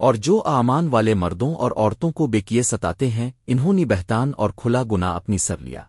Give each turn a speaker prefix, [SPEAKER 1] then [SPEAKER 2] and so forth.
[SPEAKER 1] اور جو آمان والے مردوں اور عورتوں کو بے کیے ستاتے ہیں، انہوں نے بہتان اور کھلا گنا اپنی سر لیا۔